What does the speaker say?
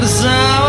The sun.